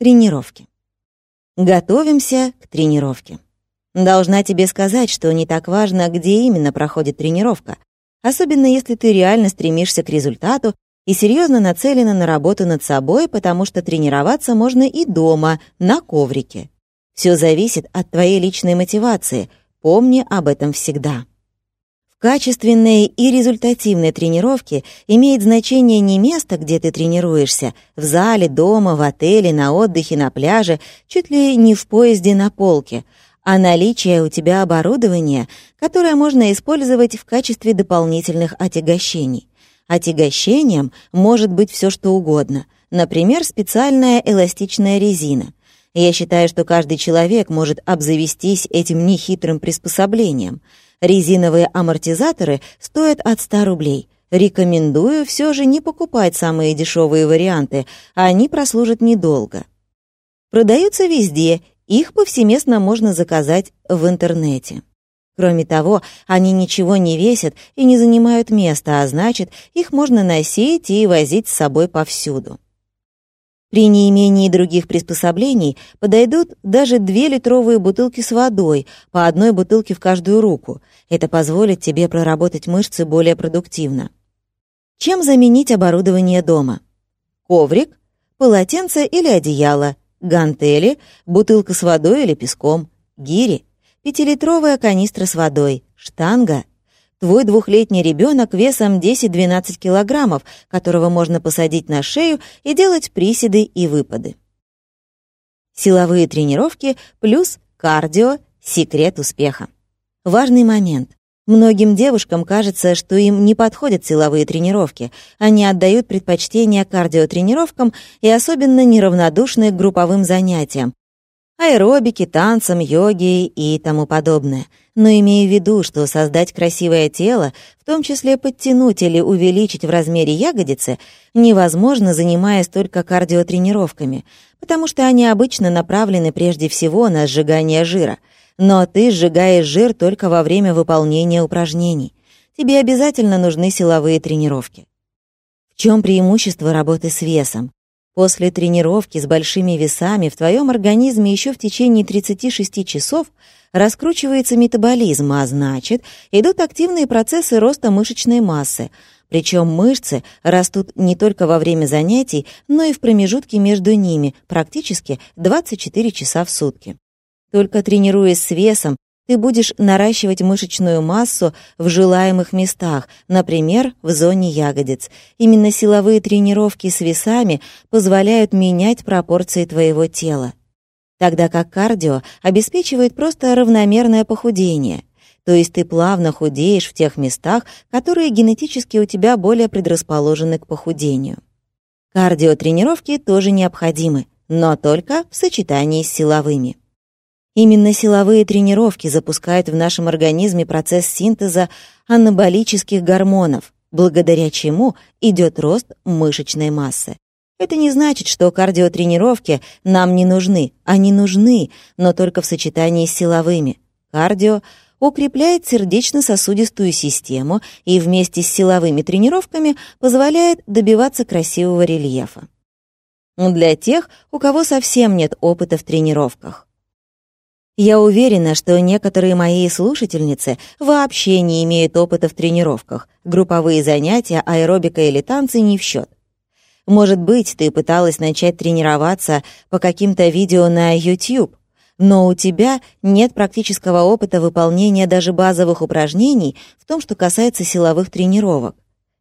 Тренировки. Готовимся к тренировке. Должна тебе сказать, что не так важно, где именно проходит тренировка, особенно если ты реально стремишься к результату и серьезно нацелена на работу над собой, потому что тренироваться можно и дома, на коврике. Все зависит от твоей личной мотивации, помни об этом всегда. Качественной и результативной тренировки имеет значение не место, где ты тренируешься, в зале, дома, в отеле, на отдыхе, на пляже, чуть ли не в поезде на полке, а наличие у тебя оборудования, которое можно использовать в качестве дополнительных отягощений. Отягощением может быть все что угодно, например, специальная эластичная резина. Я считаю, что каждый человек может обзавестись этим нехитрым приспособлением — Резиновые амортизаторы стоят от 100 рублей. Рекомендую все же не покупать самые дешевые варианты, они прослужат недолго. Продаются везде, их повсеместно можно заказать в интернете. Кроме того, они ничего не весят и не занимают места, а значит, их можно носить и возить с собой повсюду. При неимении других приспособлений подойдут даже две литровые бутылки с водой, по одной бутылке в каждую руку. Это позволит тебе проработать мышцы более продуктивно. Чем заменить оборудование дома? Коврик, полотенце или одеяло, гантели, бутылка с водой или песком, гири, пятилитровая канистра с водой, штанга, Твой двухлетний ребенок весом 10-12 килограммов, которого можно посадить на шею и делать приседы и выпады. Силовые тренировки плюс кардио — секрет успеха. Важный момент. Многим девушкам кажется, что им не подходят силовые тренировки. Они отдают предпочтение кардиотренировкам и особенно неравнодушны к групповым занятиям, аэробике, танцам, йоге и тому подобное. Но имея в виду, что создать красивое тело, в том числе подтянуть или увеличить в размере ягодицы, невозможно, занимаясь только кардиотренировками, потому что они обычно направлены прежде всего на сжигание жира. Но ты сжигаешь жир только во время выполнения упражнений. Тебе обязательно нужны силовые тренировки. В чем преимущество работы с весом? После тренировки с большими весами в твоем организме еще в течение 36 часов раскручивается метаболизм, а значит, идут активные процессы роста мышечной массы. Причем мышцы растут не только во время занятий, но и в промежутке между ними, практически 24 часа в сутки. Только тренируясь с весом, ты будешь наращивать мышечную массу в желаемых местах, например, в зоне ягодиц. Именно силовые тренировки с весами позволяют менять пропорции твоего тела. Тогда как кардио обеспечивает просто равномерное похудение. То есть ты плавно худеешь в тех местах, которые генетически у тебя более предрасположены к похудению. Кардиотренировки тоже необходимы, но только в сочетании с силовыми. Именно силовые тренировки запускают в нашем организме процесс синтеза анаболических гормонов, благодаря чему идет рост мышечной массы. Это не значит, что кардиотренировки нам не нужны. Они нужны, но только в сочетании с силовыми. Кардио укрепляет сердечно-сосудистую систему и вместе с силовыми тренировками позволяет добиваться красивого рельефа. Для тех, у кого совсем нет опыта в тренировках. Я уверена, что некоторые мои слушательницы вообще не имеют опыта в тренировках. Групповые занятия, аэробика или танцы не в счет. Может быть, ты пыталась начать тренироваться по каким-то видео на YouTube, но у тебя нет практического опыта выполнения даже базовых упражнений в том, что касается силовых тренировок.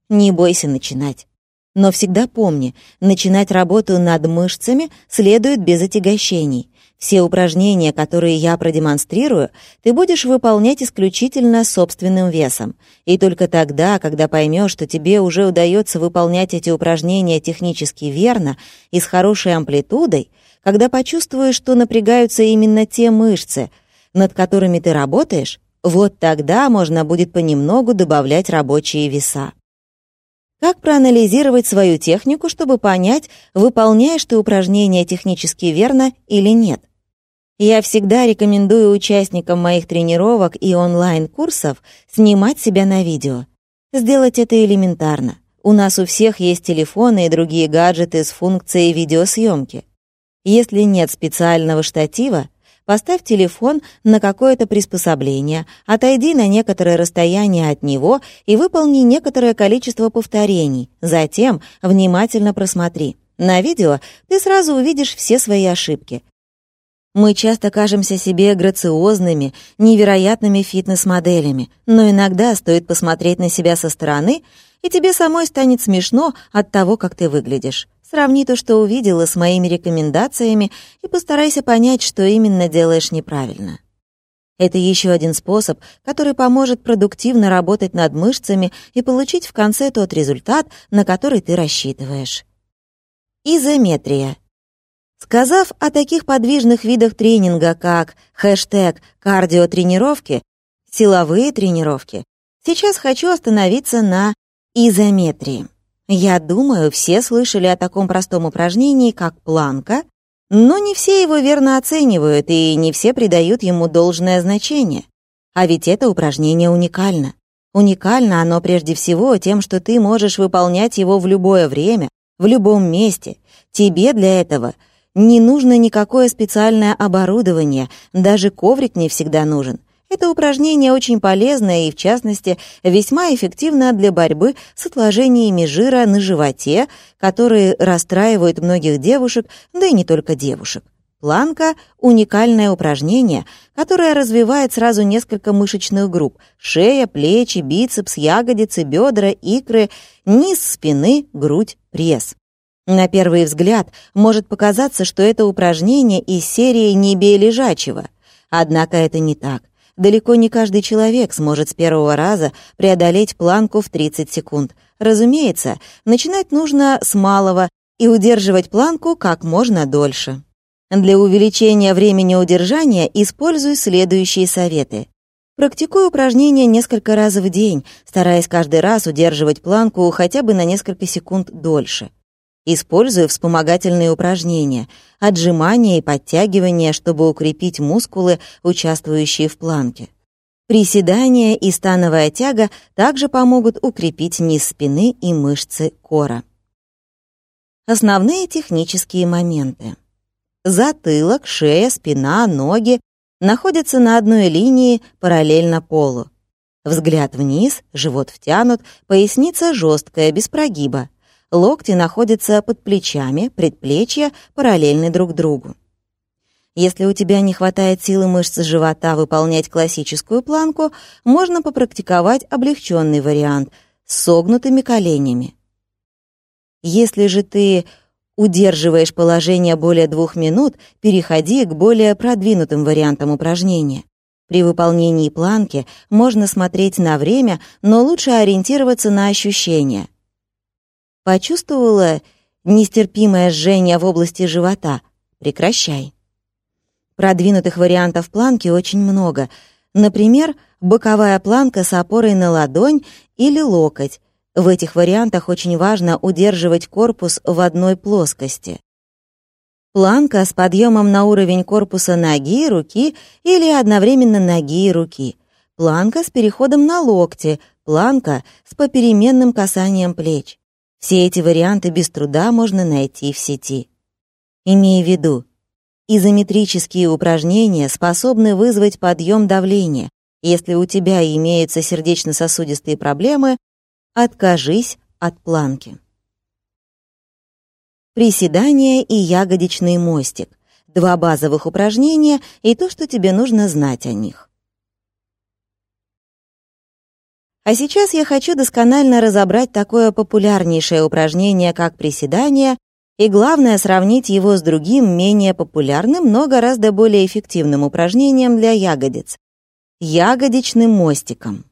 Не бойся начинать. Но всегда помни, начинать работу над мышцами следует без отягощений. Все упражнения, которые я продемонстрирую, ты будешь выполнять исключительно собственным весом. И только тогда, когда поймешь, что тебе уже удается выполнять эти упражнения технически верно и с хорошей амплитудой, когда почувствуешь, что напрягаются именно те мышцы, над которыми ты работаешь, вот тогда можно будет понемногу добавлять рабочие веса. Как проанализировать свою технику, чтобы понять, выполняешь ты упражнения технически верно или нет? Я всегда рекомендую участникам моих тренировок и онлайн-курсов снимать себя на видео. Сделать это элементарно. У нас у всех есть телефоны и другие гаджеты с функцией видеосъемки. Если нет специального штатива, поставь телефон на какое-то приспособление, отойди на некоторое расстояние от него и выполни некоторое количество повторений. Затем внимательно просмотри. На видео ты сразу увидишь все свои ошибки. Мы часто кажемся себе грациозными, невероятными фитнес-моделями, но иногда стоит посмотреть на себя со стороны, и тебе самой станет смешно от того, как ты выглядишь. Сравни то, что увидела, с моими рекомендациями и постарайся понять, что именно делаешь неправильно. Это еще один способ, который поможет продуктивно работать над мышцами и получить в конце тот результат, на который ты рассчитываешь. Изометрия. Сказав о таких подвижных видах тренинга, как хэштег «кардиотренировки», «силовые тренировки», сейчас хочу остановиться на изометрии. Я думаю, все слышали о таком простом упражнении, как планка, но не все его верно оценивают и не все придают ему должное значение. А ведь это упражнение уникально. Уникально оно прежде всего тем, что ты можешь выполнять его в любое время, в любом месте. Тебе для этого не нужно никакое специальное оборудование, даже коврик не всегда нужен. Это упражнение очень полезное и, в частности, весьма эффективно для борьбы с отложениями жира на животе, которые расстраивают многих девушек, да и не только девушек. Планка — уникальное упражнение, которое развивает сразу несколько мышечных групп — шея, плечи, бицепс, ягодицы, бедра, икры, низ спины, грудь, пресс. На первый взгляд может показаться, что это упражнение из серии «Не бей лежачего». Однако это не так. Далеко не каждый человек сможет с первого раза преодолеть планку в 30 секунд. Разумеется, начинать нужно с малого и удерживать планку как можно дольше. Для увеличения времени удержания используй следующие советы. Практикуй упражнения несколько раз в день, стараясь каждый раз удерживать планку хотя бы на несколько секунд дольше. Использую вспомогательные упражнения, отжимания и подтягивания, чтобы укрепить мускулы, участвующие в планке. Приседания и становая тяга также помогут укрепить низ спины и мышцы кора. Основные технические моменты. Затылок, шея, спина, ноги находятся на одной линии параллельно полу. Взгляд вниз, живот втянут, поясница жесткая, без прогиба. Локти находятся под плечами, предплечья параллельны друг другу. Если у тебя не хватает силы мышц живота выполнять классическую планку, можно попрактиковать облегченный вариант с согнутыми коленями. Если же ты удерживаешь положение более двух минут, переходи к более продвинутым вариантам упражнения. При выполнении планки можно смотреть на время, но лучше ориентироваться на ощущения — Почувствовала нестерпимое жжение в области живота? Прекращай. Продвинутых вариантов планки очень много. Например, боковая планка с опорой на ладонь или локоть. В этих вариантах очень важно удерживать корпус в одной плоскости. Планка с подъемом на уровень корпуса ноги, руки или одновременно ноги и руки. Планка с переходом на локти, планка с попеременным касанием плеч. Все эти варианты без труда можно найти в сети. Имея в виду, изометрические упражнения способны вызвать подъем давления. Если у тебя имеются сердечно-сосудистые проблемы, откажись от планки. Приседания и ягодичный мостик. Два базовых упражнения и то, что тебе нужно знать о них. А сейчас я хочу досконально разобрать такое популярнейшее упражнение, как приседание, и главное сравнить его с другим, менее популярным, но гораздо более эффективным упражнением для ягодиц — ягодичным мостиком.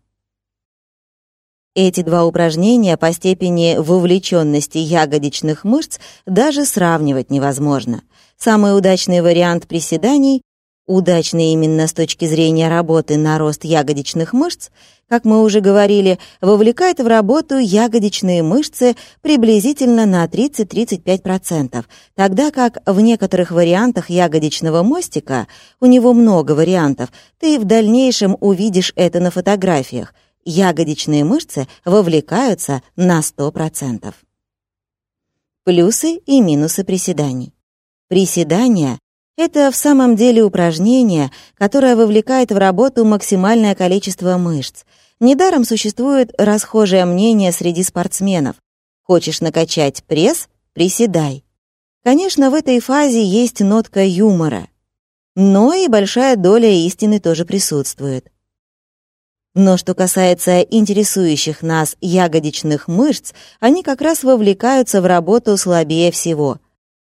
Эти два упражнения по степени вовлеченности ягодичных мышц даже сравнивать невозможно. Самый удачный вариант приседаний удачный именно с точки зрения работы на рост ягодичных мышц, как мы уже говорили, вовлекает в работу ягодичные мышцы приблизительно на 30-35%, тогда как в некоторых вариантах ягодичного мостика, у него много вариантов, ты в дальнейшем увидишь это на фотографиях, ягодичные мышцы вовлекаются на 100%. Плюсы и минусы приседаний. Приседания — это в самом деле упражнение, которое вовлекает в работу максимальное количество мышц. Недаром существует расхожее мнение среди спортсменов. Хочешь накачать пресс — приседай. Конечно, в этой фазе есть нотка юмора, но и большая доля истины тоже присутствует. Но что касается интересующих нас ягодичных мышц, они как раз вовлекаются в работу слабее всего.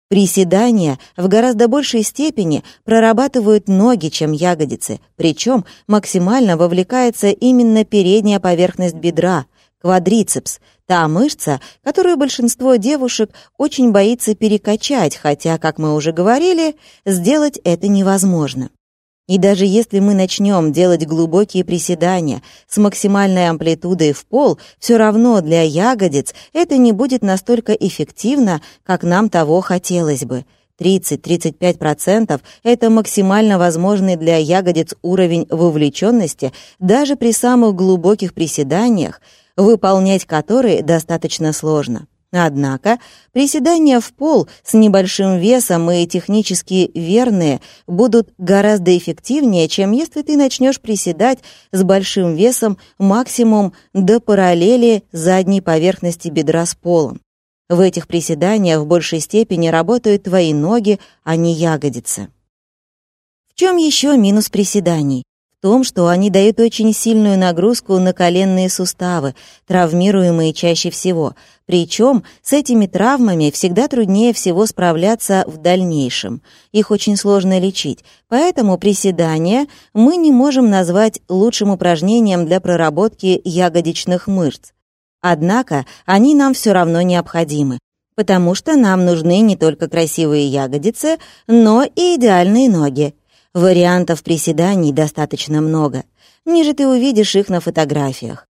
Приседания в гораздо большей степени прорабатывают ноги, чем ягодицы, причем максимально вовлекается именно передняя поверхность бедра, квадрицепс, та мышца, которую большинство девушек очень боится перекачать, хотя, как мы уже говорили, сделать это невозможно. И даже если мы начнем делать глубокие приседания с максимальной амплитудой в пол, все равно для ягодиц это не будет настолько эффективно, как нам того хотелось бы. 30-35% — это максимально возможный для ягодиц уровень вовлеченности даже при самых глубоких приседаниях, выполнять которые достаточно сложно. Однако приседания в пол с небольшим весом и технически верные будут гораздо эффективнее, чем если ты начнешь приседать с большим весом максимум до параллели задней поверхности бедра с полом. В этих приседаниях в большей степени работают твои ноги, а не ягодицы. В чем еще минус приседаний? Том, что они дают очень сильную нагрузку на коленные суставы, травмируемые чаще всего. Причем с этими травмами всегда труднее всего справляться в дальнейшем. Их очень сложно лечить. Поэтому приседания мы не можем назвать лучшим упражнением для проработки ягодичных мышц. Однако они нам все равно необходимы потому что нам нужны не только красивые ягодицы, но и идеальные ноги. Вариантов приседаний достаточно много. Ниже ты увидишь их на фотографиях.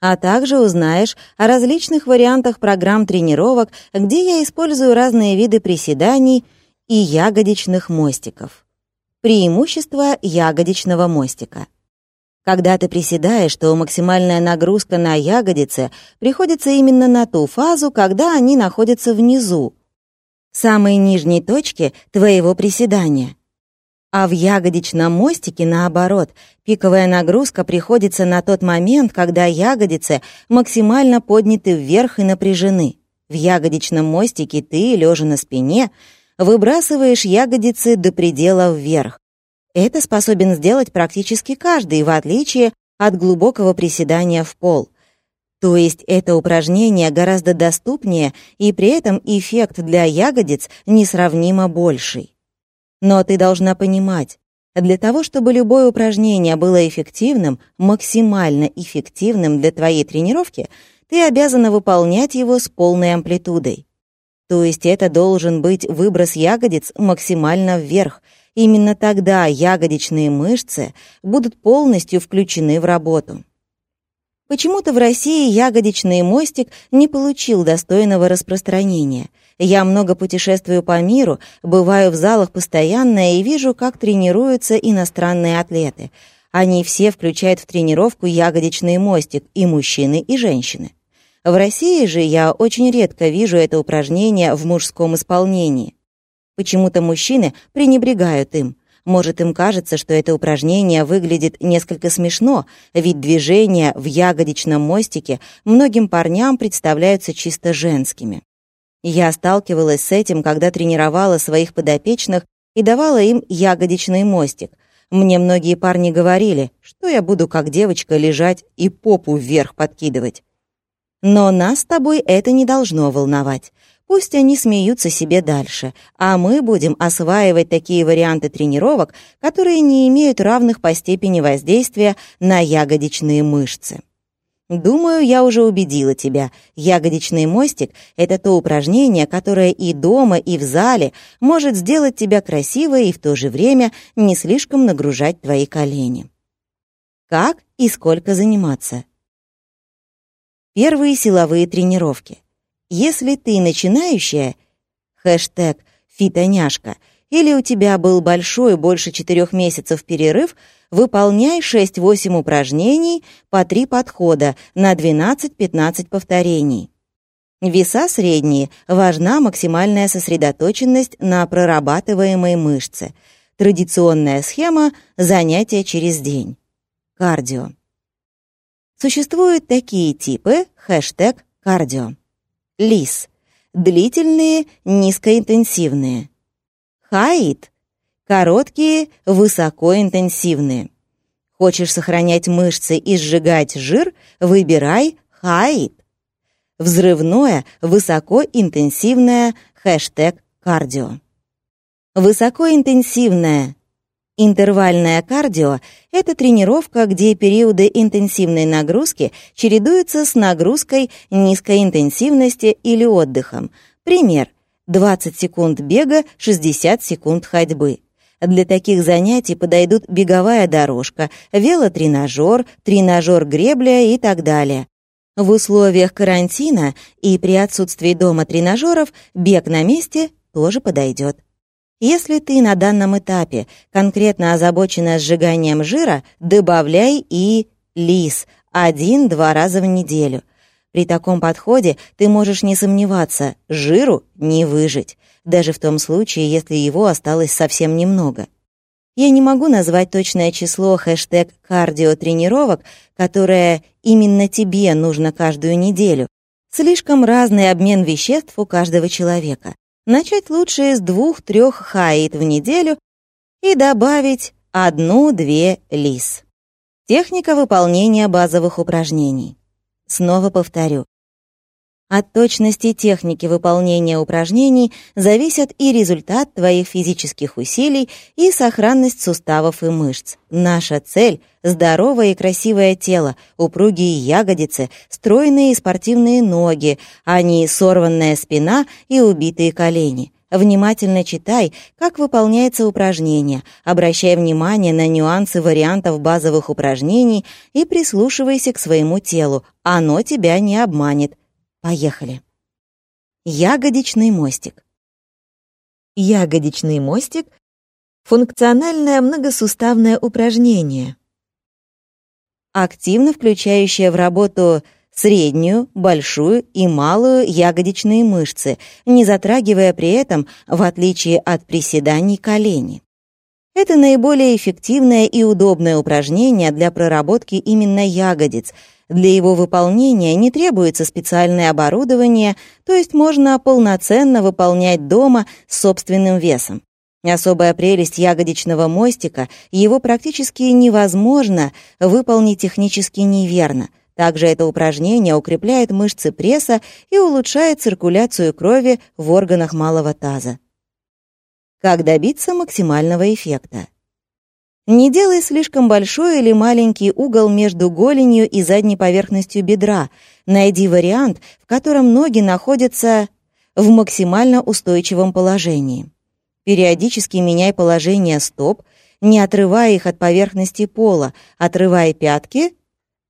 А также узнаешь о различных вариантах программ тренировок, где я использую разные виды приседаний и ягодичных мостиков. Преимущество ягодичного мостика. Когда ты приседаешь, то максимальная нагрузка на ягодицы приходится именно на ту фазу, когда они находятся внизу, самой нижней точки твоего приседания. А в ягодичном мостике, наоборот, пиковая нагрузка приходится на тот момент, когда ягодицы максимально подняты вверх и напряжены. В ягодичном мостике ты, лежа на спине, выбрасываешь ягодицы до предела вверх. Это способен сделать практически каждый, в отличие от глубокого приседания в пол. То есть это упражнение гораздо доступнее, и при этом эффект для ягодиц несравнимо больший. Но ты должна понимать, для того, чтобы любое упражнение было эффективным, максимально эффективным для твоей тренировки, ты обязана выполнять его с полной амплитудой. То есть это должен быть выброс ягодиц максимально вверх. Именно тогда ягодичные мышцы будут полностью включены в работу. Почему-то в России ягодичный мостик не получил достойного распространения — я много путешествую по миру, бываю в залах постоянно и вижу, как тренируются иностранные атлеты. Они все включают в тренировку ягодичный мостик, и мужчины, и женщины. В России же я очень редко вижу это упражнение в мужском исполнении. Почему-то мужчины пренебрегают им. Может, им кажется, что это упражнение выглядит несколько смешно, ведь движения в ягодичном мостике многим парням представляются чисто женскими. Я сталкивалась с этим, когда тренировала своих подопечных и давала им ягодичный мостик. Мне многие парни говорили, что я буду как девочка лежать и попу вверх подкидывать. Но нас с тобой это не должно волновать. Пусть они смеются себе дальше, а мы будем осваивать такие варианты тренировок, которые не имеют равных по степени воздействия на ягодичные мышцы. Думаю, я уже убедила тебя. Ягодичный мостик — это то упражнение, которое и дома, и в зале может сделать тебя красивой и в то же время не слишком нагружать твои колени. Как и сколько заниматься? Первые силовые тренировки. Если ты начинающая, хэштег «фитоняшка», или у тебя был большой, больше четырех месяцев перерыв, выполняй 6-8 упражнений по 3 подхода на 12-15 повторений. Веса средние, важна максимальная сосредоточенность на прорабатываемой мышце. Традиционная схема – занятия через день. Кардио. Существуют такие типы, хэштег кардио. ЛИС – длительные, низкоинтенсивные. ХАИТ – короткие, высокоинтенсивные. Хочешь сохранять мышцы и сжигать жир – выбирай ХАИТ. Взрывное, высокоинтенсивное, хэштег кардио. Высокоинтенсивное Интервальное кардио — это тренировка, где периоды интенсивной нагрузки чередуются с нагрузкой низкой интенсивности или отдыхом. Пример — 20 секунд бега, 60 секунд ходьбы. Для таких занятий подойдут беговая дорожка, велотренажер, тренажер-гребля и так далее. В условиях карантина и при отсутствии дома тренажеров бег на месте тоже подойдет. Если ты на данном этапе конкретно озабочена сжиганием жира, добавляй и лис один-два раза в неделю. При таком подходе ты можешь не сомневаться, жиру не выжить, даже в том случае, если его осталось совсем немного. Я не могу назвать точное число хэштег кардиотренировок, которое именно тебе нужно каждую неделю. Слишком разный обмен веществ у каждого человека. Начать лучше с двух-трех хаит в неделю и добавить одну-две лис. Техника выполнения базовых упражнений. Снова повторю. От точности техники выполнения упражнений зависят и результат твоих физических усилий, и сохранность суставов и мышц. Наша цель — здоровое и красивое тело, упругие ягодицы, стройные и спортивные ноги, а не сорванная спина и убитые колени. Внимательно читай, как выполняется упражнение, обращай внимание на нюансы вариантов базовых упражнений и прислушивайся к своему телу. Оно тебя не обманет. Поехали. Ягодичный мостик. Ягодичный мостик — функциональное многосуставное упражнение, активно включающее в работу среднюю, большую и малую ягодичные мышцы, не затрагивая при этом, в отличие от приседаний, колени. Это наиболее эффективное и удобное упражнение для проработки именно ягодиц — для его выполнения не требуется специальное оборудование, то есть можно полноценно выполнять дома с собственным весом. Особая прелесть ягодичного мостика — его практически невозможно выполнить технически неверно. Также это упражнение укрепляет мышцы пресса и улучшает циркуляцию крови в органах малого таза. Как добиться максимального эффекта? Не делай слишком большой или маленький угол между голенью и задней поверхностью бедра. Найди вариант, в котором ноги находятся в максимально устойчивом положении. Периодически меняй положение стоп, не отрывая их от поверхности пола, отрывай пятки,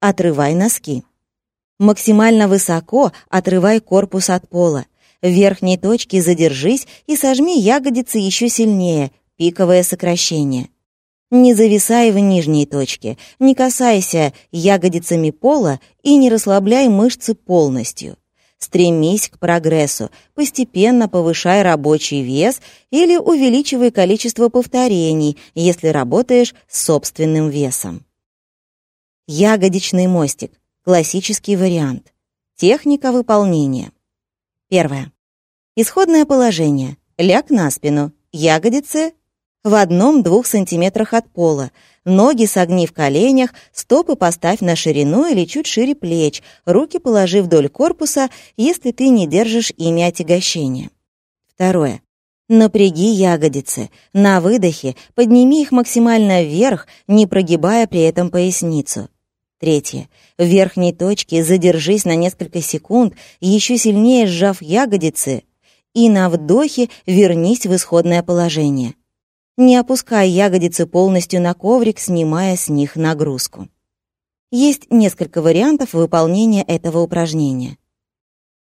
отрывай носки. Максимально высоко отрывай корпус от пола. В верхней точке задержись и сожми ягодицы еще сильнее, пиковое сокращение. Не зависай в нижней точке, не касайся ягодицами пола и не расслабляй мышцы полностью. Стремись к прогрессу, постепенно повышай рабочий вес или увеличивай количество повторений, если работаешь с собственным весом. Ягодичный мостик. Классический вариант. Техника выполнения. Первое. Исходное положение. Ляг на спину. Ягодицы в одном-двух сантиметрах от пола. Ноги согни в коленях, стопы поставь на ширину или чуть шире плеч, руки положи вдоль корпуса, если ты не держишь ими отягощения. Второе. Напряги ягодицы. На выдохе подними их максимально вверх, не прогибая при этом поясницу. Третье. В верхней точке задержись на несколько секунд, еще сильнее сжав ягодицы, и на вдохе вернись в исходное положение не опуская ягодицы полностью на коврик, снимая с них нагрузку. Есть несколько вариантов выполнения этого упражнения.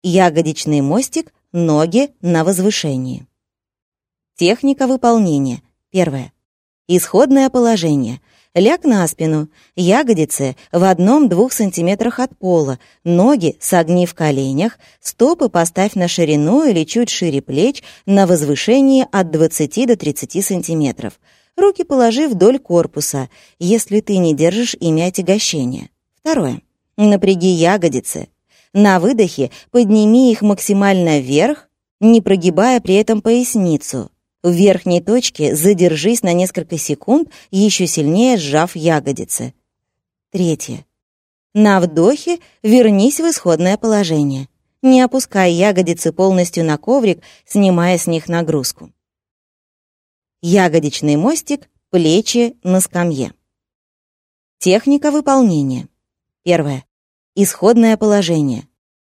Ягодичный мостик, ноги на возвышении. Техника выполнения. Первое. Исходное положение. Ляг на спину, ягодицы в одном-двух сантиметрах от пола, ноги согни в коленях, стопы поставь на ширину или чуть шире плеч на возвышении от 20 до 30 сантиметров. Руки положи вдоль корпуса, если ты не держишь ими отягощения. Второе. Напряги ягодицы. На выдохе подними их максимально вверх, не прогибая при этом поясницу. В верхней точке задержись на несколько секунд, еще сильнее сжав ягодицы. Третье. На вдохе вернись в исходное положение. Не опускай ягодицы полностью на коврик, снимая с них нагрузку. Ягодичный мостик, плечи на скамье. Техника выполнения. Первое. Исходное положение.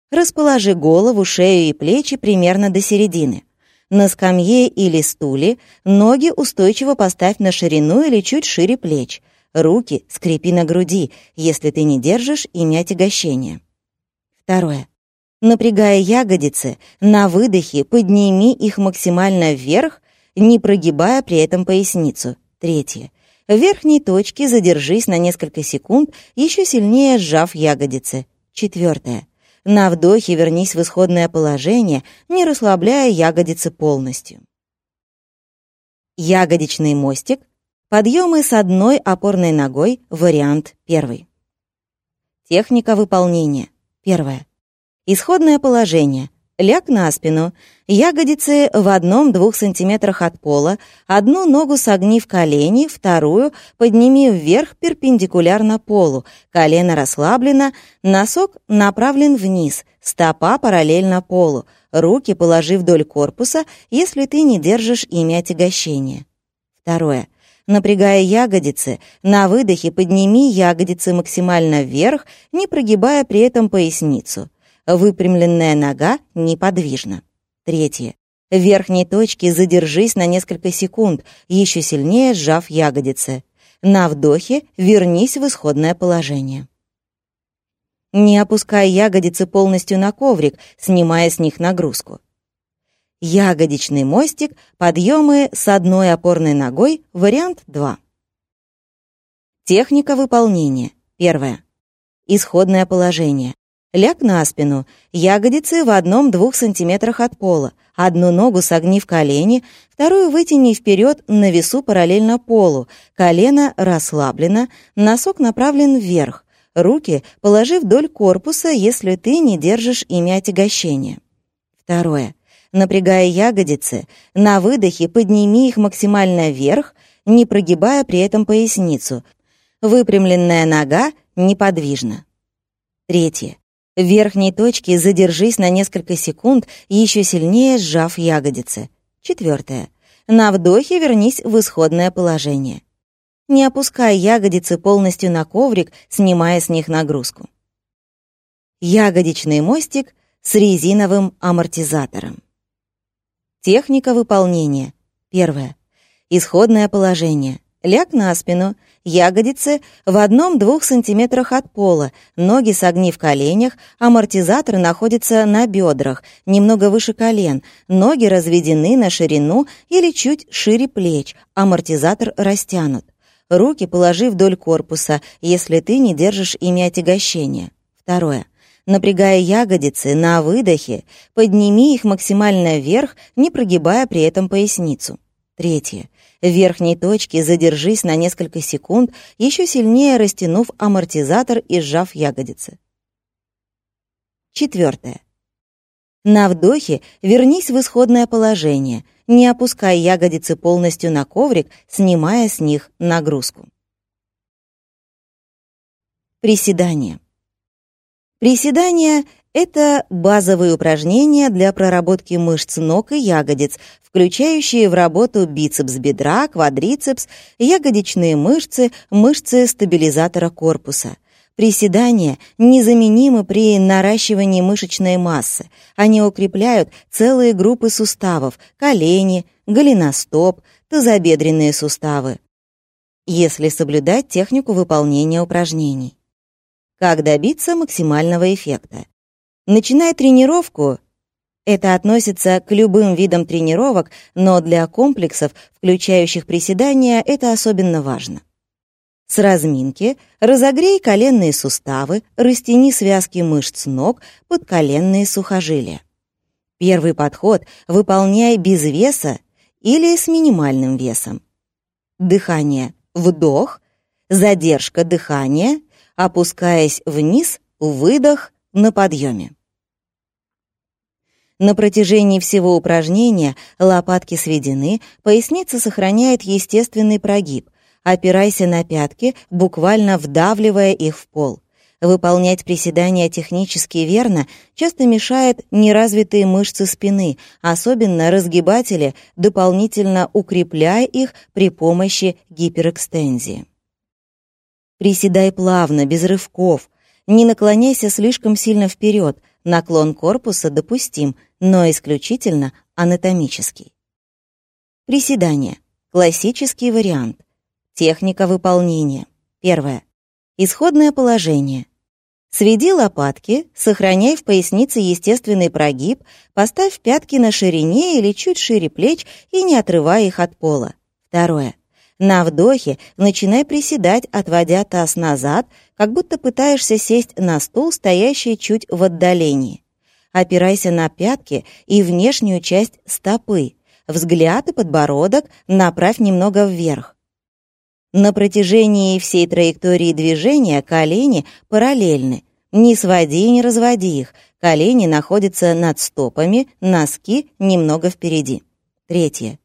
Расположи голову, шею и плечи примерно до середины. На скамье или стуле ноги устойчиво поставь на ширину или чуть шире плеч. Руки скрепи на груди, если ты не держишь ими отягощения. Второе. Напрягая ягодицы, на выдохе подними их максимально вверх, не прогибая при этом поясницу. Третье. В верхней точке задержись на несколько секунд, еще сильнее сжав ягодицы. Четвертое. На вдохе вернись в исходное положение, не расслабляя ягодицы полностью. Ягодичный мостик. Подъемы с одной опорной ногой. Вариант первый. Техника выполнения. Первое. Исходное положение. Ляг на спину, ягодицы в одном-двух сантиметрах от пола, одну ногу согни в колени, вторую подними вверх перпендикулярно полу, колено расслаблено, носок направлен вниз, стопа параллельно полу, руки положи вдоль корпуса, если ты не держишь ими отягощения. Второе. Напрягая ягодицы, на выдохе подними ягодицы максимально вверх, не прогибая при этом поясницу. Выпрямленная нога неподвижна. Третье. В верхней точке задержись на несколько секунд, еще сильнее сжав ягодицы. На вдохе вернись в исходное положение. Не опускай ягодицы полностью на коврик, снимая с них нагрузку. Ягодичный мостик, подъемы с одной опорной ногой, вариант 2. Техника выполнения. Первое. Исходное положение. Ляг на спину, ягодицы в одном-двух сантиметрах от пола, одну ногу согни в колени, вторую вытяни вперед на весу параллельно полу, колено расслаблено, носок направлен вверх, руки положи вдоль корпуса, если ты не держишь ими отягощения. Второе. Напрягая ягодицы, на выдохе подними их максимально вверх, не прогибая при этом поясницу. Выпрямленная нога неподвижна. Третье. В верхней точке задержись на несколько секунд, еще сильнее сжав ягодицы. Четвертое. На вдохе вернись в исходное положение. Не опускай ягодицы полностью на коврик, снимая с них нагрузку. Ягодичный мостик с резиновым амортизатором. Техника выполнения. Первое. Исходное положение. Ляг на спину, ягодицы в одном-двух сантиметрах от пола, ноги согни в коленях, амортизатор находится на бедрах, немного выше колен, ноги разведены на ширину или чуть шире плеч, амортизатор растянут. Руки положи вдоль корпуса, если ты не держишь ими отягощения. Второе. Напрягая ягодицы, на выдохе подними их максимально вверх, не прогибая при этом поясницу. Третье. В верхней точке задержись на несколько секунд, еще сильнее растянув амортизатор и сжав ягодицы. Четвертое. На вдохе вернись в исходное положение, не опускай ягодицы полностью на коврик, снимая с них нагрузку. Приседания. Приседания это базовые упражнения для проработки мышц ног и ягодиц, включающие в работу бицепс бедра, квадрицепс, ягодичные мышцы, мышцы стабилизатора корпуса. Приседания незаменимы при наращивании мышечной массы. Они укрепляют целые группы суставов – колени, голеностоп, тазобедренные суставы. Если соблюдать технику выполнения упражнений. Как добиться максимального эффекта? Начиная тренировку, это относится к любым видам тренировок, но для комплексов, включающих приседания, это особенно важно. С разминки разогрей коленные суставы, растяни связки мышц ног, подколенные сухожилия. Первый подход выполняй без веса или с минимальным весом. Дыхание – вдох, задержка дыхания, опускаясь вниз, выдох на подъеме. На протяжении всего упражнения лопатки сведены, поясница сохраняет естественный прогиб. Опирайся на пятки, буквально вдавливая их в пол. Выполнять приседания технически верно часто мешает неразвитые мышцы спины, особенно разгибатели, дополнительно укрепляя их при помощи гиперэкстензии. Приседай плавно, без рывков. Не наклоняйся слишком сильно вперед. Наклон корпуса допустим, но исключительно анатомический. Приседание. Классический вариант. Техника выполнения. Первое. Исходное положение. Сведи лопатки, сохраняй в пояснице естественный прогиб, поставь пятки на ширине или чуть шире плеч и не отрывай их от пола. Второе. На вдохе начинай приседать, отводя таз назад, как будто пытаешься сесть на стул, стоящий чуть в отдалении. Опирайся на пятки и внешнюю часть стопы. Взгляд и подбородок направь немного вверх. На протяжении всей траектории движения колени параллельны. Не своди и не разводи их. Колени находятся над стопами, носки немного впереди. Третье.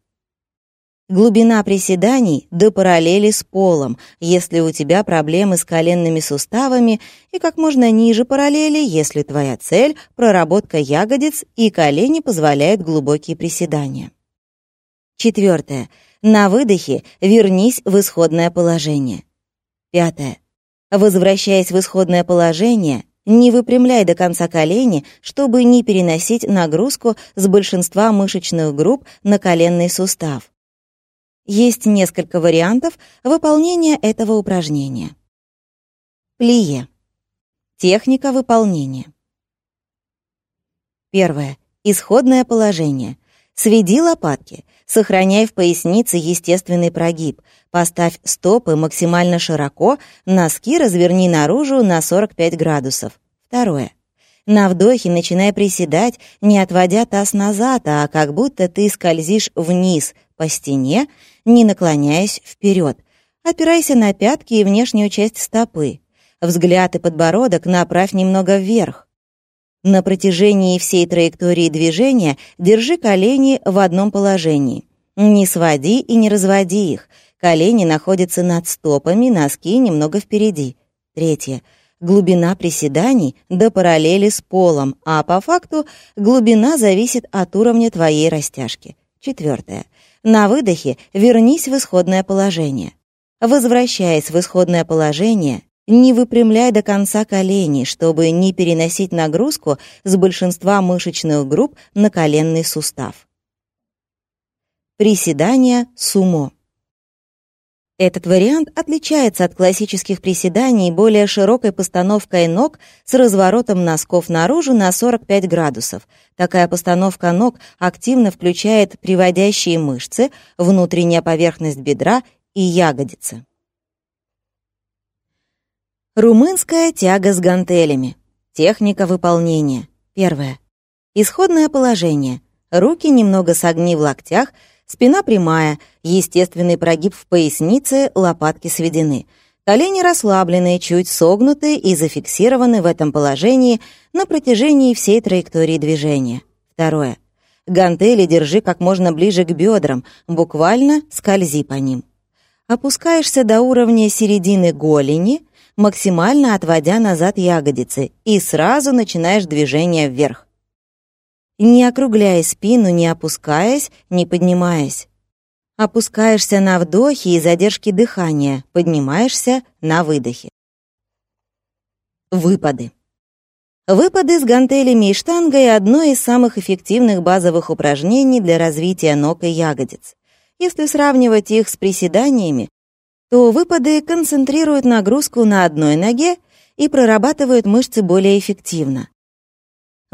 Глубина приседаний до параллели с полом, если у тебя проблемы с коленными суставами, и как можно ниже параллели, если твоя цель — проработка ягодиц и колени позволяют глубокие приседания. Четвертое. На выдохе вернись в исходное положение. Пятое. Возвращаясь в исходное положение, не выпрямляй до конца колени, чтобы не переносить нагрузку с большинства мышечных групп на коленный сустав. Есть несколько вариантов выполнения этого упражнения. Плие. Техника выполнения. Первое. Исходное положение. Сведи лопатки. Сохраняй в пояснице естественный прогиб. Поставь стопы максимально широко, носки разверни наружу на 45 градусов. Второе. На вдохе начинай приседать, не отводя таз назад, а как будто ты скользишь вниз по стене, не наклоняясь вперед. Опирайся на пятки и внешнюю часть стопы. Взгляд и подбородок направь немного вверх. На протяжении всей траектории движения держи колени в одном положении. Не своди и не разводи их. Колени находятся над стопами, носки немного впереди. Третье. Глубина приседаний до параллели с полом, а по факту глубина зависит от уровня твоей растяжки. Четвертое. На выдохе вернись в исходное положение. Возвращаясь в исходное положение, не выпрямляй до конца колени, чтобы не переносить нагрузку с большинства мышечных групп на коленный сустав. Приседания сумо. Этот вариант отличается от классических приседаний более широкой постановкой ног с разворотом носков наружу на 45 градусов. Такая постановка ног активно включает приводящие мышцы, внутренняя поверхность бедра и ягодицы. Румынская тяга с гантелями. Техника выполнения. Первое. Исходное положение. Руки немного согни в локтях, Спина прямая, естественный прогиб в пояснице, лопатки сведены. Колени расслаблены, чуть согнуты и зафиксированы в этом положении на протяжении всей траектории движения. Второе. Гантели держи как можно ближе к бедрам, буквально скользи по ним. Опускаешься до уровня середины голени, максимально отводя назад ягодицы, и сразу начинаешь движение вверх не округляя спину, не опускаясь, не поднимаясь. Опускаешься на вдохе и задержке дыхания, поднимаешься на выдохе. Выпады. Выпады с гантелями и штангой — одно из самых эффективных базовых упражнений для развития ног и ягодиц. Если сравнивать их с приседаниями, то выпады концентрируют нагрузку на одной ноге и прорабатывают мышцы более эффективно.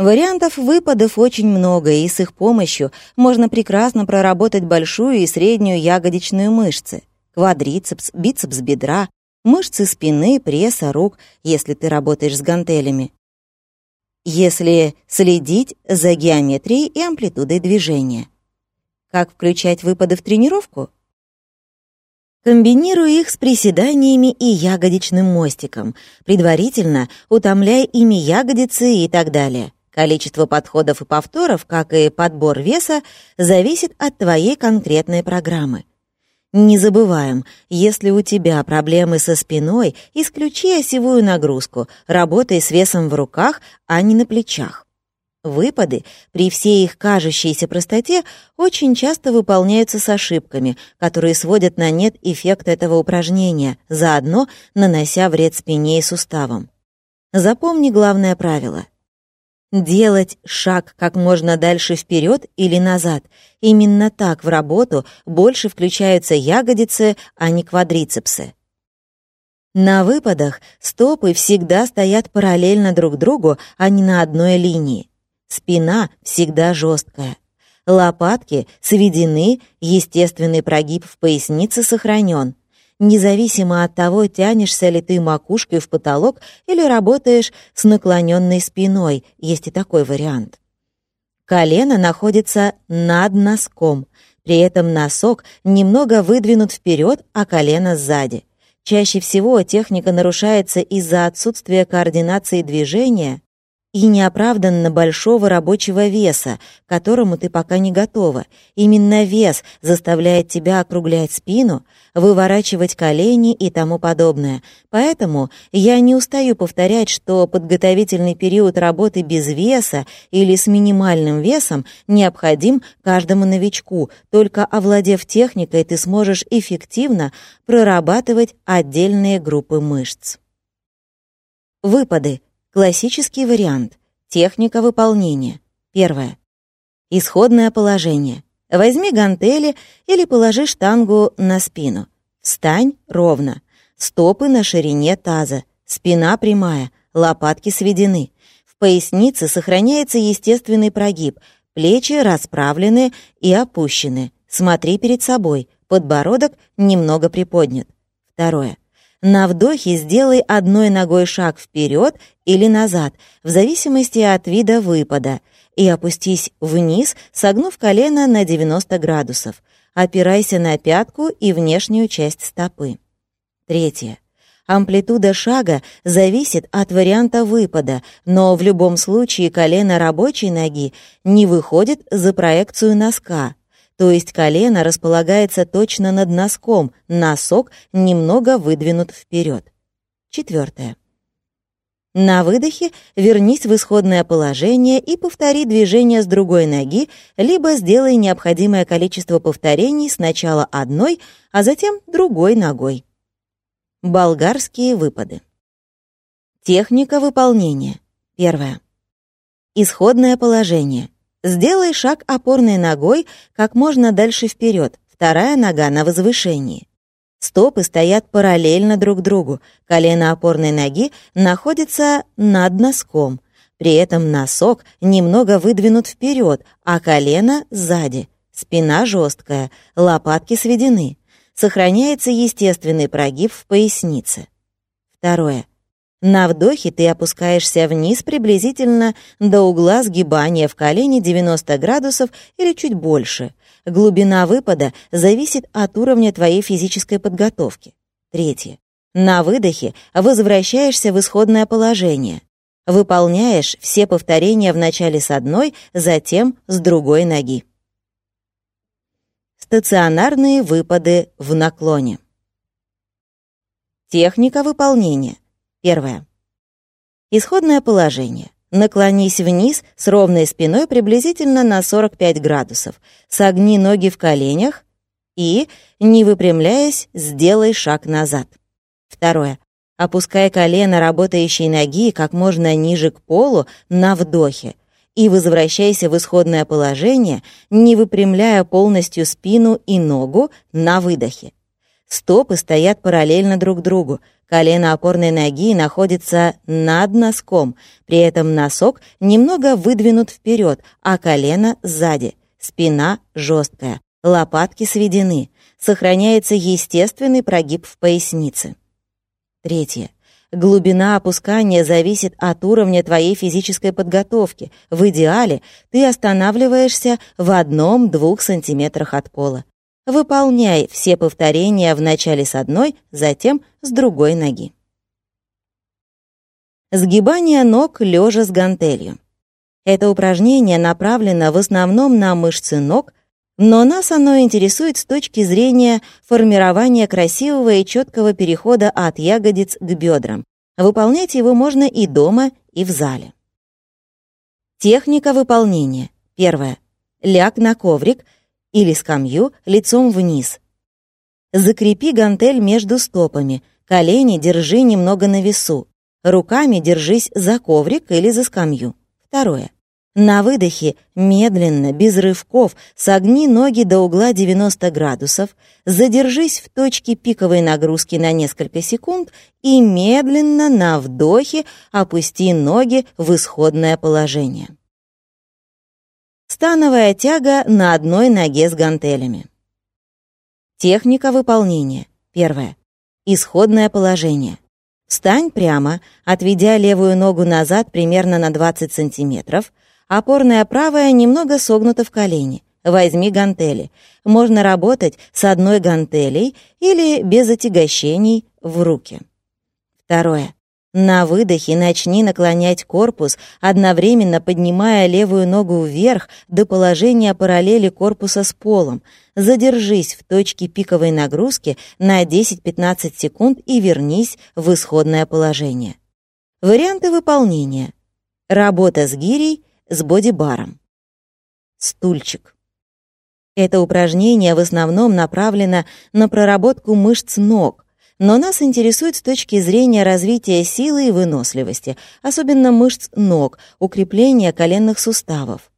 Вариантов выпадов очень много, и с их помощью можно прекрасно проработать большую и среднюю ягодичную мышцы, квадрицепс, бицепс бедра, мышцы спины, пресса, рук, если ты работаешь с гантелями. Если следить за геометрией и амплитудой движения. Как включать выпады в тренировку? Комбинируй их с приседаниями и ягодичным мостиком, предварительно утомляя ими ягодицы и так далее. Количество подходов и повторов, как и подбор веса, зависит от твоей конкретной программы. Не забываем, если у тебя проблемы со спиной, исключи осевую нагрузку, работай с весом в руках, а не на плечах. Выпады, при всей их кажущейся простоте, очень часто выполняются с ошибками, которые сводят на нет эффект этого упражнения, заодно нанося вред спине и суставам. Запомни главное правило. Делать шаг как можно дальше вперед или назад. Именно так в работу больше включаются ягодицы, а не квадрицепсы. На выпадах стопы всегда стоят параллельно друг другу, а не на одной линии. Спина всегда жесткая. Лопатки сведены, естественный прогиб в пояснице сохранен. Независимо от того, тянешься ли ты макушкой в потолок или работаешь с наклоненной спиной, есть и такой вариант. Колено находится над носком, при этом носок немного выдвинут вперед, а колено сзади. Чаще всего техника нарушается из-за отсутствия координации движения и неоправданно большого рабочего веса, к которому ты пока не готова. Именно вес заставляет тебя округлять спину, выворачивать колени и тому подобное. Поэтому я не устаю повторять, что подготовительный период работы без веса или с минимальным весом необходим каждому новичку. Только овладев техникой, ты сможешь эффективно прорабатывать отдельные группы мышц. Выпады Классический вариант. Техника выполнения. Первое. Исходное положение. Возьми гантели или положи штангу на спину. Встань ровно. Стопы на ширине таза. Спина прямая. Лопатки сведены. В пояснице сохраняется естественный прогиб. Плечи расправлены и опущены. Смотри перед собой. Подбородок немного приподнят. Второе. На вдохе сделай одной ногой шаг вперед или назад, в зависимости от вида выпада, и опустись вниз, согнув колено на 90 градусов. Опирайся на пятку и внешнюю часть стопы. Третье. Амплитуда шага зависит от варианта выпада, но в любом случае колено рабочей ноги не выходит за проекцию носка, то есть колено располагается точно над носком, носок немного выдвинут вперед. Четвертое. На выдохе вернись в исходное положение и повтори движение с другой ноги, либо сделай необходимое количество повторений сначала одной, а затем другой ногой. Болгарские выпады. Техника выполнения. Первое. Исходное положение. Сделай шаг опорной ногой как можно дальше вперед, вторая нога на возвышении. Стопы стоят параллельно друг другу, колено опорной ноги находится над носком. При этом носок немного выдвинут вперед, а колено сзади. Спина жесткая, лопатки сведены. Сохраняется естественный прогиб в пояснице. Второе. На вдохе ты опускаешься вниз приблизительно до угла сгибания в колени 90 градусов или чуть больше. Глубина выпада зависит от уровня твоей физической подготовки. Третье. На выдохе возвращаешься в исходное положение. Выполняешь все повторения вначале с одной, затем с другой ноги. Стационарные выпады в наклоне. Техника выполнения. Первое. Исходное положение. Наклонись вниз с ровной спиной приблизительно на 45 градусов. Согни ноги в коленях и, не выпрямляясь, сделай шаг назад. Второе. Опускай колено работающей ноги как можно ниже к полу на вдохе и возвращайся в исходное положение, не выпрямляя полностью спину и ногу на выдохе. Стопы стоят параллельно друг другу, Колено опорной ноги находится над носком, при этом носок немного выдвинут вперед, а колено сзади. Спина жесткая, лопатки сведены. Сохраняется естественный прогиб в пояснице. Третье. Глубина опускания зависит от уровня твоей физической подготовки. В идеале ты останавливаешься в одном-двух сантиметрах от пола. Выполняй все повторения вначале с одной, затем с другой ноги. Сгибание ног лежа с гантелью. Это упражнение направлено в основном на мышцы ног, но нас оно интересует с точки зрения формирования красивого и четкого перехода от ягодиц к бедрам. Выполнять его можно и дома, и в зале. Техника выполнения. Первое. Ляг на коврик или скамью лицом вниз. Закрепи гантель между стопами, колени держи немного на весу. Руками держись за коврик или за скамью. Второе. На выдохе медленно, без рывков, согни ноги до угла 90 градусов, задержись в точке пиковой нагрузки на несколько секунд и медленно на вдохе опусти ноги в исходное положение. Становая тяга на одной ноге с гантелями. Техника выполнения. Первое. Исходное положение. Встань прямо, отведя левую ногу назад примерно на 20 сантиметров, опорная правая немного согнута в колени. Возьми гантели. Можно работать с одной гантелей или без отягощений в руки. Второе. На выдохе начни наклонять корпус, одновременно поднимая левую ногу вверх до положения параллели корпуса с полом. Задержись в точке пиковой нагрузки на 10-15 секунд и вернись в исходное положение. Варианты выполнения. Работа с гирей, с бодибаром. Стульчик. Это упражнение в основном направлено на проработку мышц ног, но нас интересует с точки зрения развития силы и выносливости, особенно мышц ног, укрепления коленных суставов.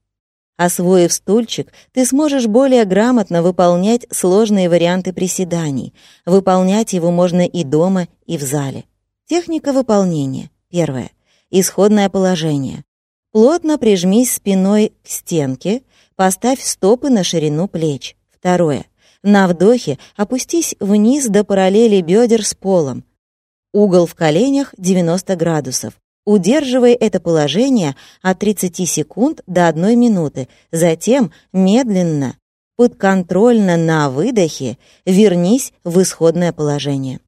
Освоив стульчик, ты сможешь более грамотно выполнять сложные варианты приседаний. Выполнять его можно и дома, и в зале. Техника выполнения. Первое. Исходное положение. Плотно прижмись спиной к стенке, поставь стопы на ширину плеч. Второе. На вдохе опустись вниз до параллели бедер с полом. Угол в коленях 90 градусов. Удерживай это положение от 30 секунд до 1 минуты. Затем медленно, подконтрольно на выдохе вернись в исходное положение.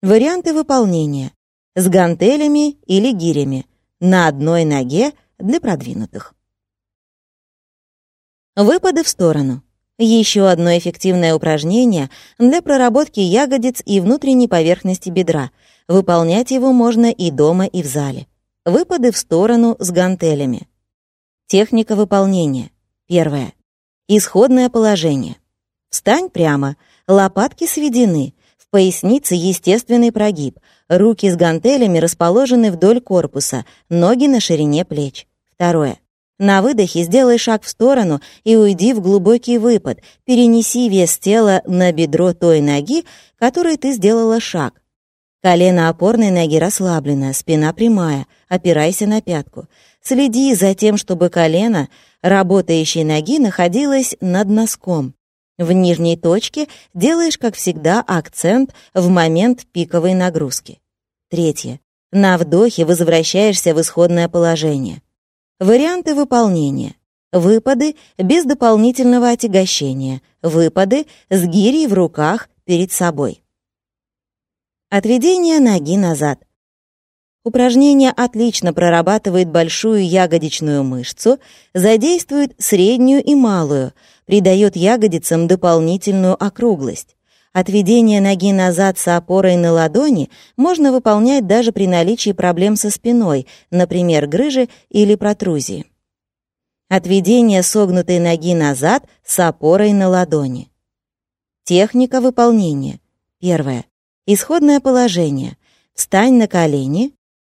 Варианты выполнения. С гантелями или гирями. На одной ноге для продвинутых. Выпады в сторону. Еще одно эффективное упражнение для проработки ягодиц и внутренней поверхности бедра. Выполнять его можно и дома, и в зале. Выпады в сторону с гантелями. Техника выполнения. Первое. Исходное положение. Встань прямо, лопатки сведены, в пояснице естественный прогиб, руки с гантелями расположены вдоль корпуса, ноги на ширине плеч. Второе. На выдохе сделай шаг в сторону и уйди в глубокий выпад. Перенеси вес тела на бедро той ноги, которой ты сделала шаг. Колено опорной ноги расслаблено, спина прямая, опирайся на пятку. Следи за тем, чтобы колено работающей ноги находилось над носком. В нижней точке делаешь, как всегда, акцент в момент пиковой нагрузки. Третье. На вдохе возвращаешься в исходное положение. Варианты выполнения. Выпады без дополнительного отягощения. Выпады с гирей в руках перед собой. Отведение ноги назад. Упражнение отлично прорабатывает большую ягодичную мышцу, задействует среднюю и малую, придает ягодицам дополнительную округлость. Отведение ноги назад с опорой на ладони можно выполнять даже при наличии проблем со спиной, например, грыжи или протрузии. Отведение согнутой ноги назад с опорой на ладони. Техника выполнения. Первое. Исходное положение. Встань на колени,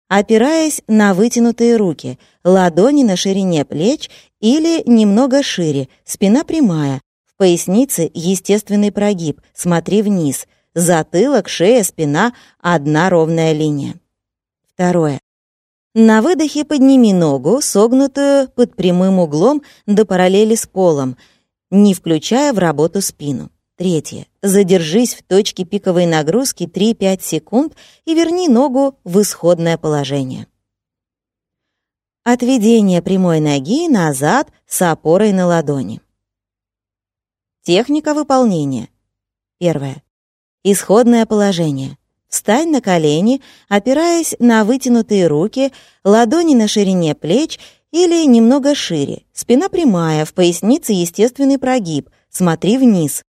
опираясь на вытянутые руки, ладони на ширине плеч или немного шире, спина прямая, в пояснице естественный прогиб, смотри вниз. Затылок, шея, спина — одна ровная линия. Второе. На выдохе подними ногу, согнутую под прямым углом до параллели с полом, не включая в работу спину. Третье. Задержись в точке пиковой нагрузки 3-5 секунд и верни ногу в исходное положение. Отведение прямой ноги назад с опорой на ладони. Техника выполнения. Первое. Исходное положение. Встань на колени, опираясь на вытянутые руки, ладони на ширине плеч или немного шире. Спина прямая, в пояснице естественный прогиб. Смотри вниз.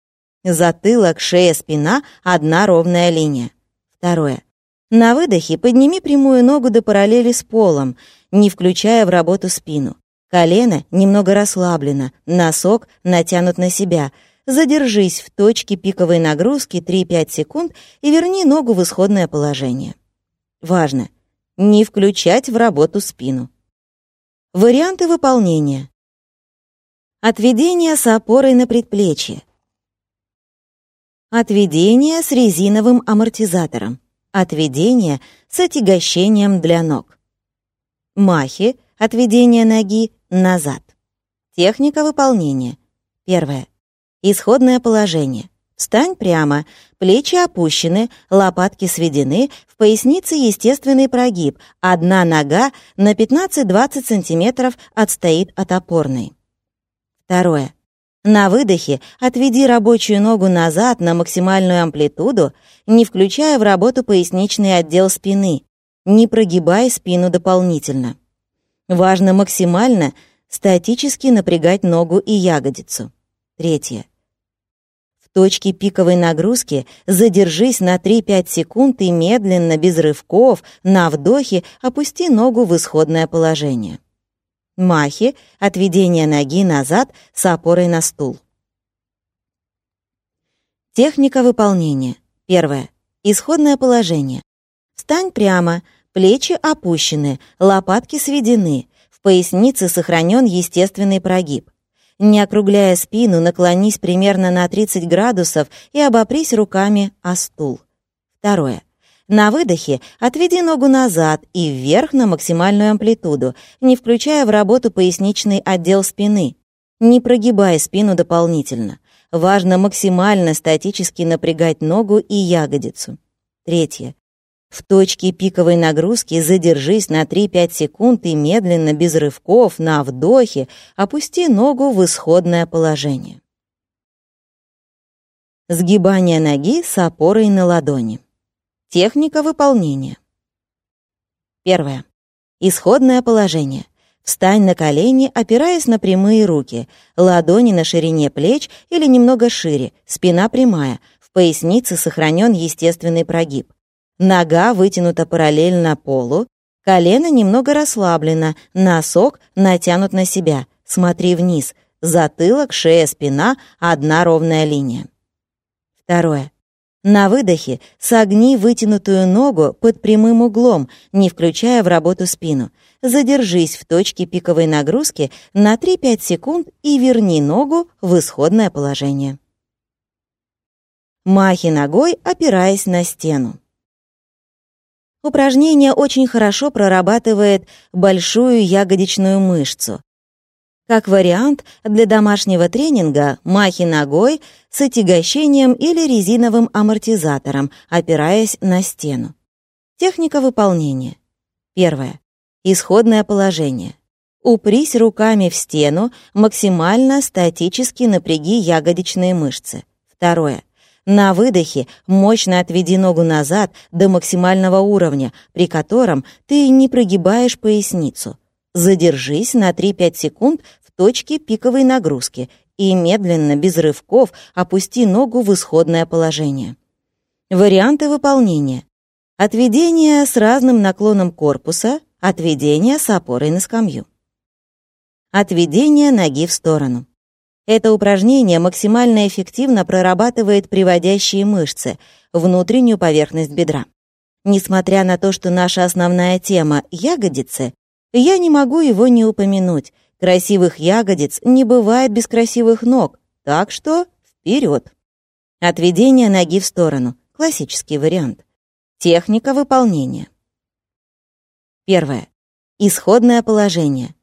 Затылок, шея, спина — одна ровная линия. Второе. На выдохе подними прямую ногу до параллели с полом, не включая в работу спину. Колено немного расслаблено, носок натянут на себя — задержись в точке пиковой нагрузки 3-5 секунд и верни ногу в исходное положение. Важно! Не включать в работу спину. Варианты выполнения. Отведение с опорой на предплечье. Отведение с резиновым амортизатором. Отведение с отягощением для ног. Махи. Отведение ноги назад. Техника выполнения. Первое. Исходное положение. Встань прямо, плечи опущены, лопатки сведены, в пояснице естественный прогиб, одна нога на 15-20 см отстоит от опорной. Второе. На выдохе отведи рабочую ногу назад на максимальную амплитуду, не включая в работу поясничный отдел спины, не прогибай спину дополнительно. Важно максимально статически напрягать ногу и ягодицу. Третье точке пиковой нагрузки задержись на 3-5 секунд и медленно, без рывков, на вдохе опусти ногу в исходное положение. Махи — отведение ноги назад с опорой на стул. Техника выполнения. Первое. Исходное положение. Встань прямо, плечи опущены, лопатки сведены, в пояснице сохранен естественный прогиб. Не округляя спину, наклонись примерно на 30 градусов и обопрись руками о стул. Второе. На выдохе отведи ногу назад и вверх на максимальную амплитуду, не включая в работу поясничный отдел спины. Не прогибай спину дополнительно. Важно максимально статически напрягать ногу и ягодицу. Третье. В точке пиковой нагрузки задержись на 3-5 секунд и медленно, без рывков, на вдохе, опусти ногу в исходное положение. Сгибание ноги с опорой на ладони. Техника выполнения. Первое. Исходное положение. Встань на колени, опираясь на прямые руки, ладони на ширине плеч или немного шире, спина прямая, в пояснице сохранен естественный прогиб. Нога вытянута параллельно полу, колено немного расслаблено, носок натянут на себя. Смотри вниз. Затылок, шея, спина — одна ровная линия. Второе. На выдохе согни вытянутую ногу под прямым углом, не включая в работу спину. Задержись в точке пиковой нагрузки на 3-5 секунд и верни ногу в исходное положение. Махи ногой, опираясь на стену. Упражнение очень хорошо прорабатывает большую ягодичную мышцу. Как вариант, для домашнего тренинга махи ногой с отягощением или резиновым амортизатором, опираясь на стену. Техника выполнения. Первое. Исходное положение. Упрись руками в стену, максимально статически напряги ягодичные мышцы. Второе. На выдохе мощно отведи ногу назад до максимального уровня, при котором ты не прогибаешь поясницу. Задержись на 3-5 секунд в точке пиковой нагрузки и медленно, без рывков, опусти ногу в исходное положение. Варианты выполнения. Отведение с разным наклоном корпуса, отведение с опорой на скамью. Отведение ноги в сторону. Это упражнение максимально эффективно прорабатывает приводящие мышцы, внутреннюю поверхность бедра. Несмотря на то, что наша основная тема — ягодицы, я не могу его не упомянуть. Красивых ягодиц не бывает без красивых ног, так что вперед. Отведение ноги в сторону. Классический вариант. Техника выполнения. Первое. Исходное положение.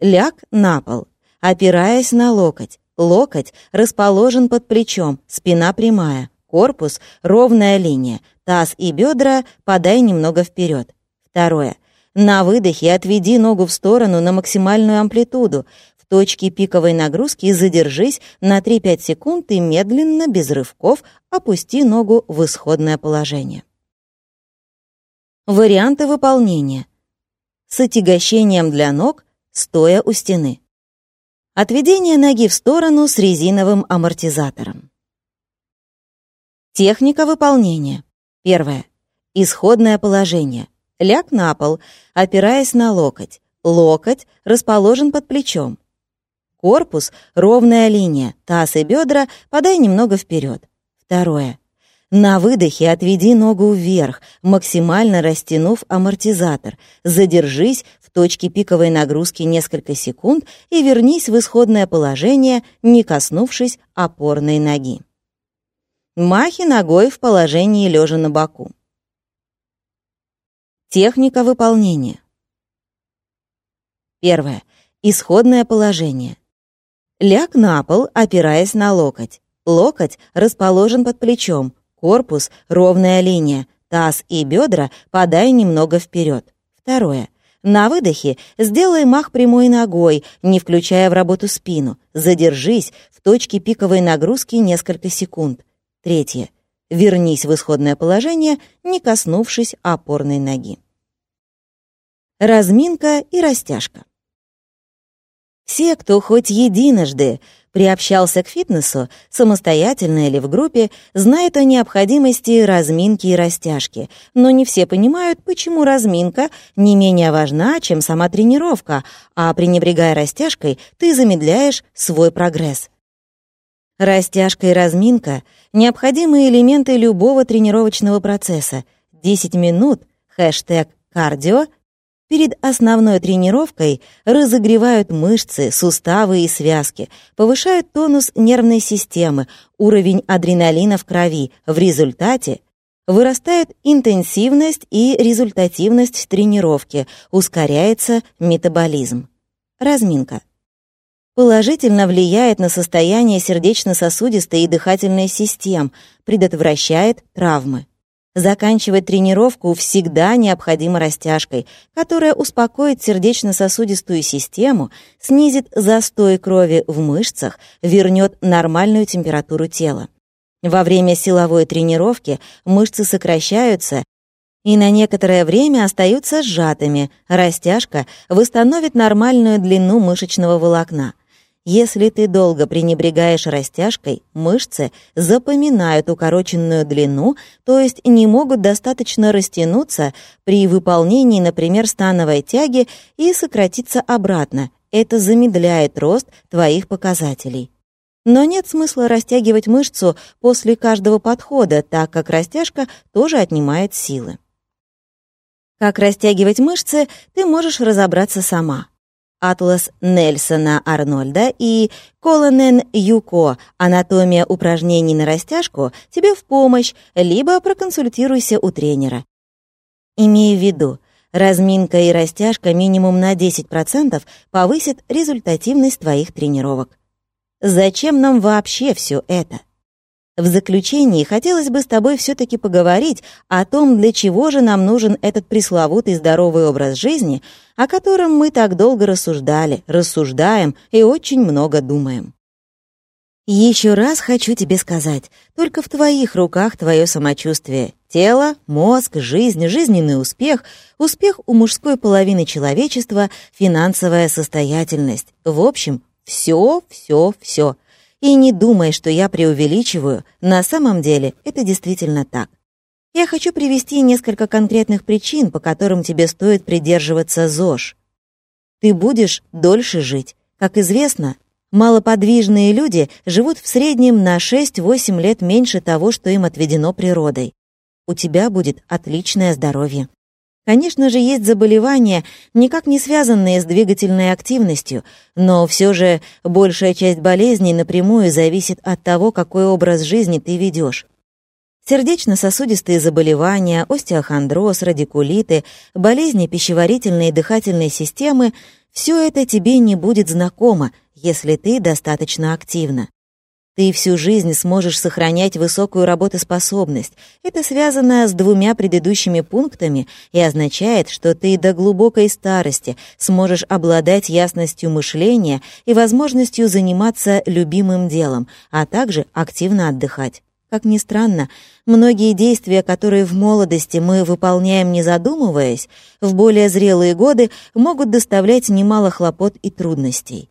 Ляг на пол, опираясь на локоть. Локоть расположен под плечом, спина прямая, корпус — ровная линия, таз и бедра подай немного вперед. Второе. На выдохе отведи ногу в сторону на максимальную амплитуду. В точке пиковой нагрузки задержись на 3-5 секунд и медленно, без рывков, опусти ногу в исходное положение. Варианты выполнения. С отягощением для ног, стоя у стены. Отведение ноги в сторону с резиновым амортизатором. Техника выполнения. Первое. Исходное положение. Ляг на пол, опираясь на локоть. Локоть расположен под плечом. Корпус — ровная линия, таз и бедра подай немного вперед. Второе. На выдохе отведи ногу вверх, максимально растянув амортизатор. Задержись в точке пиковой нагрузки несколько секунд и вернись в исходное положение, не коснувшись опорной ноги. Махи ногой в положении лежа на боку. Техника выполнения. Первое. Исходное положение. Ляг на пол, опираясь на локоть. Локоть расположен под плечом, корпус — ровная линия, таз и бедра подай немного вперед. Второе. На выдохе сделай мах прямой ногой, не включая в работу спину. Задержись в точке пиковой нагрузки несколько секунд. Третье. Вернись в исходное положение, не коснувшись опорной ноги. Разминка и растяжка. Все, кто хоть единожды приобщался к фитнесу, самостоятельно или в группе, знают о необходимости разминки и растяжки, но не все понимают, почему разминка не менее важна, чем сама тренировка, а пренебрегая растяжкой, ты замедляешь свой прогресс. Растяжка и разминка — необходимые элементы любого тренировочного процесса. 10 минут, хэштег «кардио» перед основной тренировкой разогревают мышцы, суставы и связки, повышают тонус нервной системы, уровень адреналина в крови. В результате вырастает интенсивность и результативность тренировки, ускоряется метаболизм. Разминка положительно влияет на состояние сердечно-сосудистой и дыхательной систем, предотвращает травмы. Заканчивать тренировку всегда необходимо растяжкой, которая успокоит сердечно-сосудистую систему, снизит застой крови в мышцах, вернет нормальную температуру тела. Во время силовой тренировки мышцы сокращаются и на некоторое время остаются сжатыми. Растяжка восстановит нормальную длину мышечного волокна. Если ты долго пренебрегаешь растяжкой, мышцы запоминают укороченную длину, то есть не могут достаточно растянуться при выполнении, например, становой тяги и сократиться обратно. Это замедляет рост твоих показателей. Но нет смысла растягивать мышцу после каждого подхода, так как растяжка тоже отнимает силы. Как растягивать мышцы, ты можешь разобраться сама. Атлас Нельсона Арнольда и Колонен Юко «Анатомия упражнений на растяжку» тебе в помощь, либо проконсультируйся у тренера. Имей в виду, разминка и растяжка минимум на 10% повысит результативность твоих тренировок. Зачем нам вообще все это? В заключении хотелось бы с тобой все-таки поговорить о том, для чего же нам нужен этот пресловутый здоровый образ жизни, о котором мы так долго рассуждали, рассуждаем и очень много думаем. Еще раз хочу тебе сказать, только в твоих руках твое самочувствие. Тело, мозг, жизнь, жизненный успех, успех у мужской половины человечества, финансовая состоятельность. В общем, все, все, все. И не думай, что я преувеличиваю, на самом деле это действительно так. Я хочу привести несколько конкретных причин, по которым тебе стоит придерживаться ЗОЖ. Ты будешь дольше жить. Как известно, малоподвижные люди живут в среднем на 6-8 лет меньше того, что им отведено природой. У тебя будет отличное здоровье. Конечно же, есть заболевания, никак не связанные с двигательной активностью, но все же большая часть болезней напрямую зависит от того, какой образ жизни ты ведешь. Сердечно-сосудистые заболевания, остеохондроз, радикулиты, болезни пищеварительной и дыхательной системы – все это тебе не будет знакомо, если ты достаточно активна. Ты всю жизнь сможешь сохранять высокую работоспособность. Это связано с двумя предыдущими пунктами и означает, что ты до глубокой старости сможешь обладать ясностью мышления и возможностью заниматься любимым делом, а также активно отдыхать. Как ни странно, многие действия, которые в молодости мы выполняем не задумываясь, в более зрелые годы могут доставлять немало хлопот и трудностей.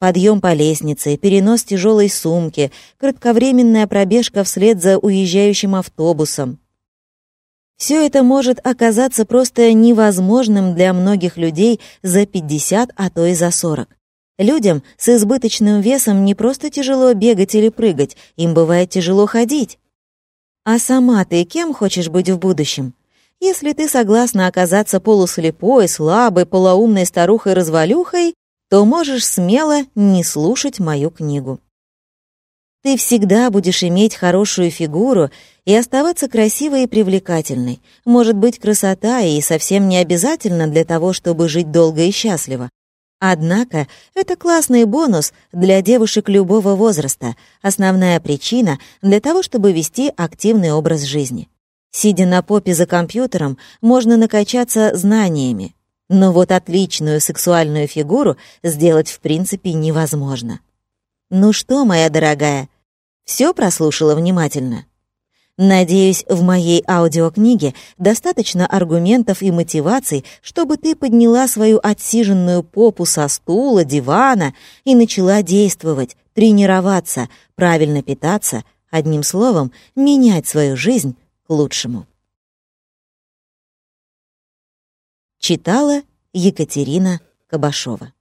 Подъем по лестнице, перенос тяжелой сумки, кратковременная пробежка вслед за уезжающим автобусом. Все это может оказаться просто невозможным для многих людей за 50, а то и за 40. Людям с избыточным весом не просто тяжело бегать или прыгать, им бывает тяжело ходить. А сама ты кем хочешь быть в будущем? Если ты согласна оказаться полуслепой, слабой, полоумной старухой-развалюхой, то можешь смело не слушать мою книгу. Ты всегда будешь иметь хорошую фигуру и оставаться красивой и привлекательной. Может быть, красота и совсем не обязательно для того, чтобы жить долго и счастливо. Однако это классный бонус для девушек любого возраста, основная причина для того, чтобы вести активный образ жизни. Сидя на попе за компьютером, можно накачаться знаниями, но вот отличную сексуальную фигуру сделать в принципе невозможно. Ну что, моя дорогая, все прослушала внимательно? Надеюсь, в моей аудиокниге достаточно аргументов и мотиваций, чтобы ты подняла свою отсиженную попу со стула, дивана и начала действовать, тренироваться, правильно питаться, одним словом, менять свою жизнь к лучшему. Читала Екатерина Кабашова.